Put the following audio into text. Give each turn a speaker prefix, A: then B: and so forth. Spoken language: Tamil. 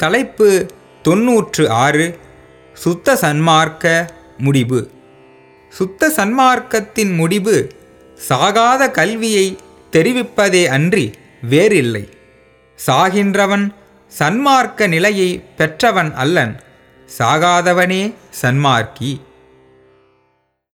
A: தலைப்பு தொன்னூற்று ஆறு சுத்த சன்மார்க்க முடிவு. சுத்த சன்மார்க்கத்தின் முடிவு சாகாத கல்வியை தெரிவிப்பதே அன்றி வேறில்லை. சாகின்றவன் சன்மார்க்க நிலையை பெற்றவன் அல்லன் சாகாதவனே சன்மார்க்கி.